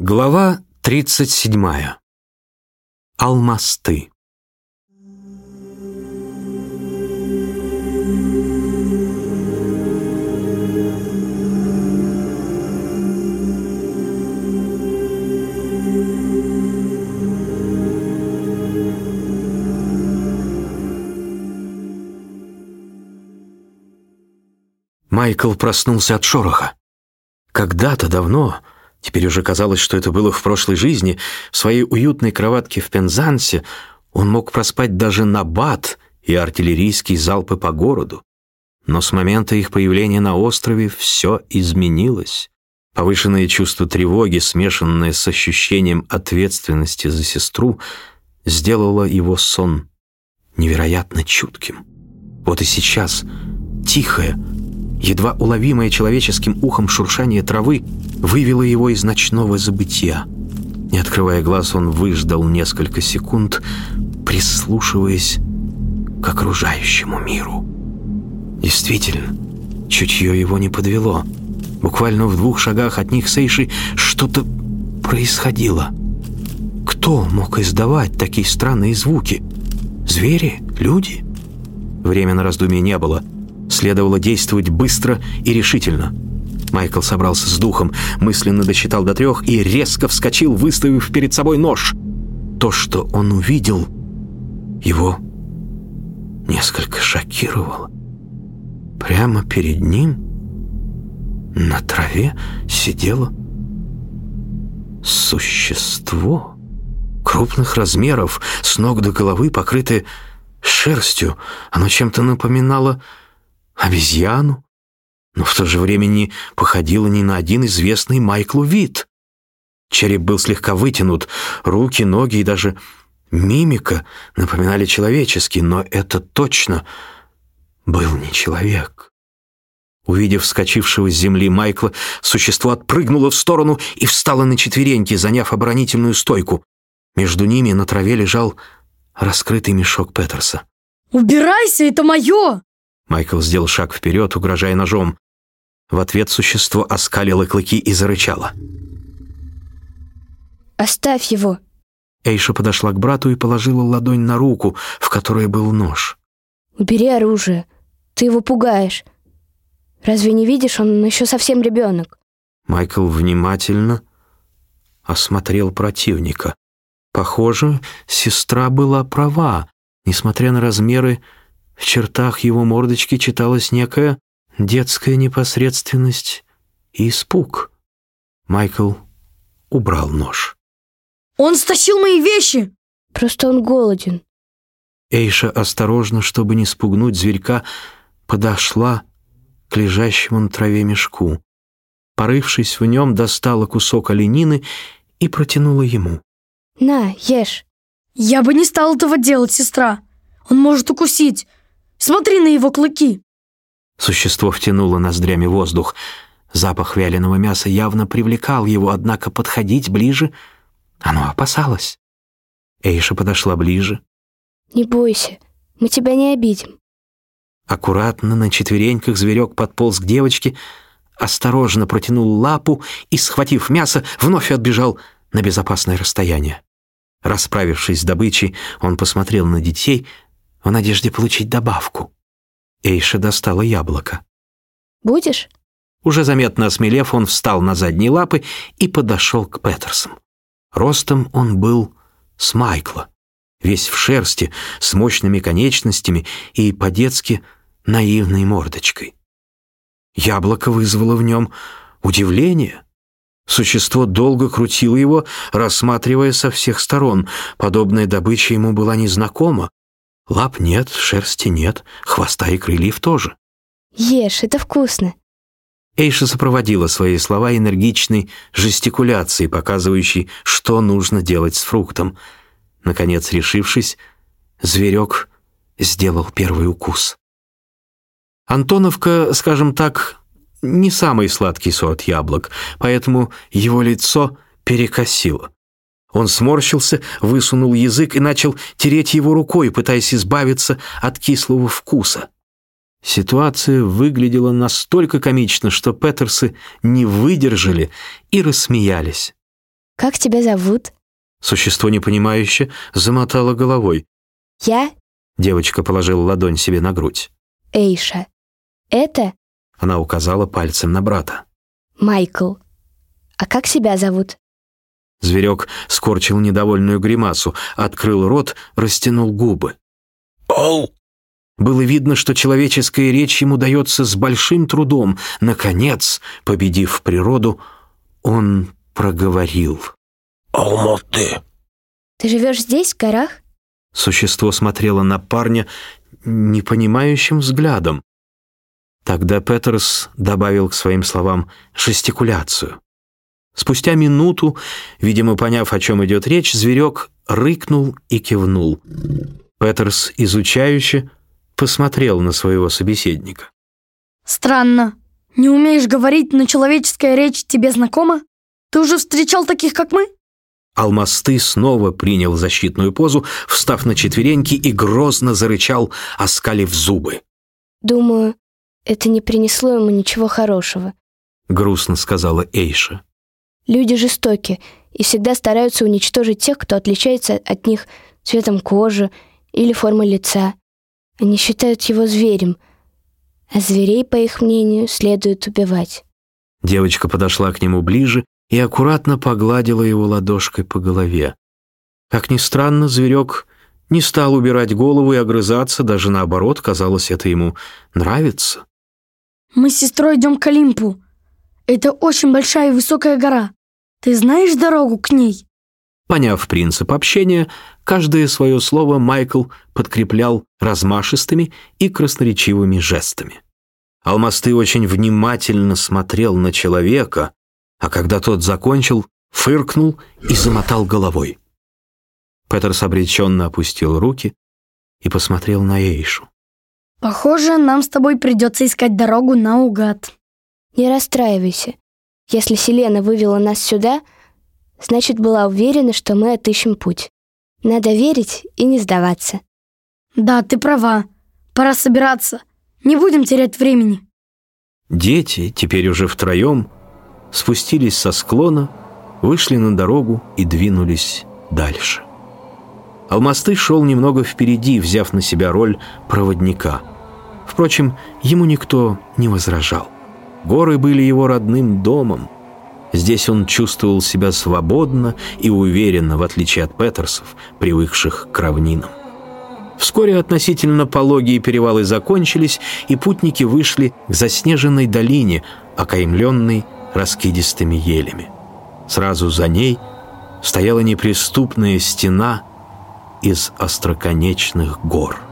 Глава 37. Алмасты. Майкл проснулся от шороха. Когда-то давно Теперь уже казалось, что это было в прошлой жизни. В своей уютной кроватке в Пензансе он мог проспать даже набат и артиллерийские залпы по городу. Но с момента их появления на острове все изменилось. Повышенное чувство тревоги, смешанное с ощущением ответственности за сестру, сделало его сон невероятно чутким. Вот и сейчас тихое, едва уловимое человеческим ухом шуршание травы вывело его из ночного забытия. Не открывая глаз, он выждал несколько секунд, прислушиваясь к окружающему миру. Действительно, чутье его не подвело. Буквально в двух шагах от них Сейши что-то происходило. Кто мог издавать такие странные звуки? Звери? Люди? Время на раздумье не было — Следовало действовать быстро и решительно. Майкл собрался с духом, мысленно досчитал до трех и резко вскочил, выставив перед собой нож. То, что он увидел, его несколько шокировало. Прямо перед ним на траве сидело существо крупных размеров, с ног до головы покрытое шерстью. Оно чем-то напоминало обезьяну, но в то же время не походила ни на один известный Майклу вид. Череп был слегка вытянут, руки, ноги и даже мимика напоминали человеческие, но это точно был не человек. Увидев вскочившего с земли Майкла, существо отпрыгнуло в сторону и встало на четвереньки, заняв оборонительную стойку. Между ними на траве лежал раскрытый мешок Петерса. «Убирайся, это мое!» Майкл сделал шаг вперед, угрожая ножом. В ответ существо оскалило клыки и зарычало. «Оставь его!» Эйша подошла к брату и положила ладонь на руку, в которой был нож. «Убери оружие. Ты его пугаешь. Разве не видишь, он еще совсем ребенок?» Майкл внимательно осмотрел противника. Похоже, сестра была права. Несмотря на размеры в чертах его мордочки читалась некая детская непосредственность и испуг. Майкл убрал нож. «Он стащил мои вещи!» «Просто он голоден». Эйша осторожно, чтобы не спугнуть зверька, подошла к лежащему на траве мешку. Порывшись в нем, достала кусок оленины и протянула ему. «На, ешь». «Я бы не стал этого делать, сестра. Он может укусить. Смотри на его клыки!» Существо втянуло ноздрями воздух. Запах вяленого мяса явно привлекал его, однако подходить ближе оно опасалось. Эйша подошла ближе. «Не бойся, мы тебя не обидим». Аккуратно на четвереньках зверек подполз к девочке, осторожно протянул лапу и, схватив мясо, вновь отбежал на безопасное расстояние. Расправившись с добычей, он посмотрел на детей, в надежде получить добавку. Эйша достала яблоко. «Будешь?» Уже заметно осмелев, он встал на задние лапы и подошел к Петерсам. Ростом он был с Майкла, весь в шерсти, с мощными конечностями и по-детски наивной мордочкой. Яблоко вызвало в нем удивление. Существо долго крутило его, рассматривая со всех сторон. Подобная добыча ему была незнакома. Лап нет, шерсти нет, хвоста и крыльев тоже. Ешь, это вкусно. Эйша сопроводила свои слова энергичной жестикуляцией, показывающей, что нужно делать с фруктом. Наконец, решившись, зверек сделал первый укус. Антоновка, скажем так, не самый сладкий сорт яблок, поэтому его лицо перекосило. Он сморщился, высунул язык и начал тереть его рукой, пытаясь избавиться от кислого вкуса. Ситуация выглядела настолько комично, что Петерсы не выдержали и рассмеялись. Как тебя зовут? Существо непонимающе замотало головой. Я Девочка положила ладонь себе на грудь. Эйша. Это Она указала пальцем на брата. Майкл. А как себя зовут? Зверек скорчил недовольную гримасу, открыл рот, растянул губы. Оу! Было видно, что человеческая речь ему дается с большим трудом. Наконец, победив природу, он проговорил. Алматы. Ты живешь здесь, в горах? Существо смотрело на парня непонимающим взглядом. Тогда Петерс добавил к своим словам жестикуляцию. Спустя минуту, видимо, поняв, о чем идет речь, зверек рыкнул и кивнул. Петерс, изучающе, посмотрел на своего собеседника. Странно. Не умеешь говорить, но человеческая речь тебе знакома? Ты уже встречал таких, как мы? Алмасты снова принял защитную позу, встав на четвереньки и грозно зарычал, оскалив зубы. Думаю, это не принесло ему ничего хорошего. Грустно сказала Эйша. Люди жестоки и всегда стараются уничтожить тех, кто отличается от них цветом кожи или формой лица. Они считают его зверем, а зверей, по их мнению, следует убивать. Девочка подошла к нему ближе и аккуратно погладила его ладошкой по голове. Как ни странно, зверек не стал убирать голову и огрызаться, даже наоборот, казалось, это ему нравится. Мы с сестрой идем к Олимпу. Это очень большая и высокая гора. Ты знаешь дорогу к ней? Поняв принцип общения, каждое свое слово Майкл подкреплял размашистыми и красноречивыми жестами. Алмасты очень внимательно смотрел на человека, а когда тот закончил, фыркнул и замотал головой. Петерс обреченно опустил руки и посмотрел на Эйшу. Похоже, нам с тобой придется искать дорогу наугад. Не расстраивайся. Если Селена вывела нас сюда, значит, была уверена, что мы отыщем путь. Надо верить и не сдаваться. Да, ты права. Пора собираться. Не будем терять времени. Дети, теперь уже втроем, спустились со склона, вышли на дорогу и двинулись дальше. Алмасты шел немного впереди, взяв на себя роль проводника. Впрочем, ему никто не возражал. Горы были его родным домом. Здесь он чувствовал себя свободно и уверенно, в отличие от Петерсов, привыкших к равнинам. Вскоре относительно пологие перевалы закончились, и путники вышли к заснеженной долине, окаймленной раскидистыми елями. Сразу за ней стояла неприступная стена из остроконечных гор.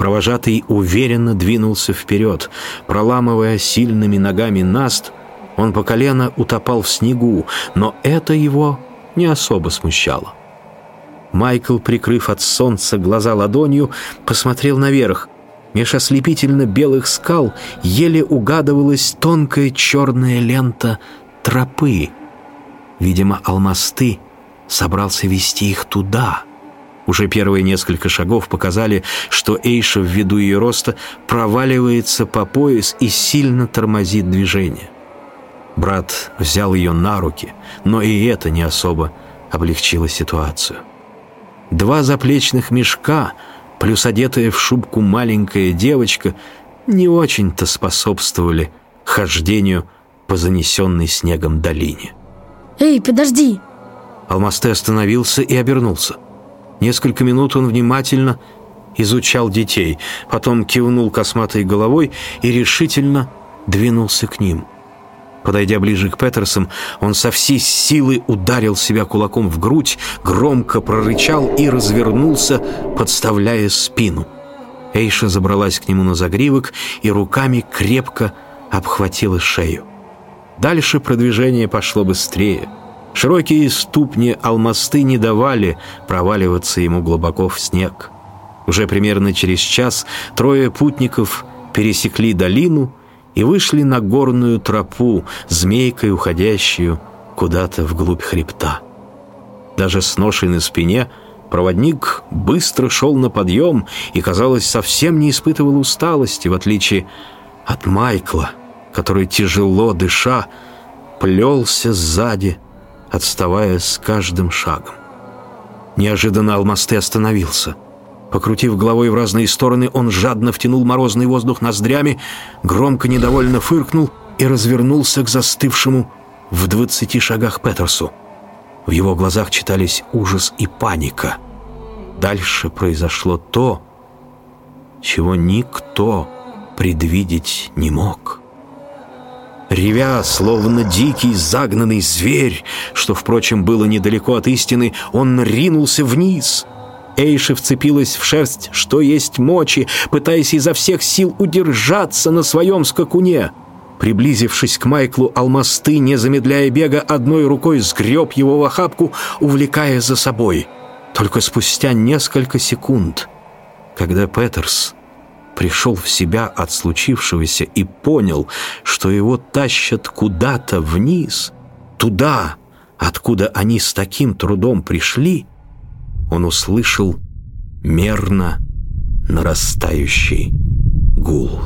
Провожатый уверенно двинулся вперед, проламывая сильными ногами наст, он по колено утопал в снегу, но это его не особо смущало. Майкл, прикрыв от солнца глаза ладонью, посмотрел наверх. Меж ослепительно белых скал еле угадывалась тонкая черная лента тропы. Видимо, алмасты собрался вести их туда. Уже первые несколько шагов показали, что Эйша ввиду ее роста проваливается по пояс и сильно тормозит движение. Брат взял ее на руки, но и это не особо облегчило ситуацию. Два заплечных мешка, плюс одетая в шубку маленькая девочка, не очень-то способствовали хождению по занесенной снегом долине. Эй, подожди! Алмасте остановился и обернулся. Несколько минут он внимательно изучал детей, потом кивнул косматой головой и решительно двинулся к ним. Подойдя ближе к Петерсам, он со всей силы ударил себя кулаком в грудь, громко прорычал и развернулся, подставляя спину. Эйша забралась к нему на загривок и руками крепко обхватила шею. Дальше продвижение пошло быстрее. Широкие ступни алмасты не давали проваливаться ему глубоко в снег. Уже примерно через час трое путников пересекли долину и вышли на горную тропу, змейкой уходящую куда-то вглубь хребта. Даже с ношей на спине проводник быстро шел на подъем и, казалось, совсем не испытывал усталости, в отличие от Майкла, который, тяжело дыша, плелся сзади, отставая с каждым шагом. Неожиданно Алмасты остановился. Покрутив головой в разные стороны, он жадно втянул морозный воздух ноздрями, громко недовольно фыркнул и развернулся к застывшему в двадцати шагах Петерсу. В его глазах читались ужас и паника. Дальше произошло то, чего никто предвидеть не мог. Ревя, словно дикий загнанный зверь, что, впрочем, было недалеко от истины, он ринулся вниз. Эйша вцепилась в шерсть, что есть мочи, пытаясь изо всех сил удержаться на своем скакуне. Приблизившись к Майклу, алмасты, не замедляя бега, одной рукой сгреб его в охапку, увлекая за собой. Только спустя несколько секунд, когда Петерс пришел в себя от случившегося и понял, что его тащат куда-то вниз, туда, откуда они с таким трудом пришли, он услышал мерно нарастающий гул.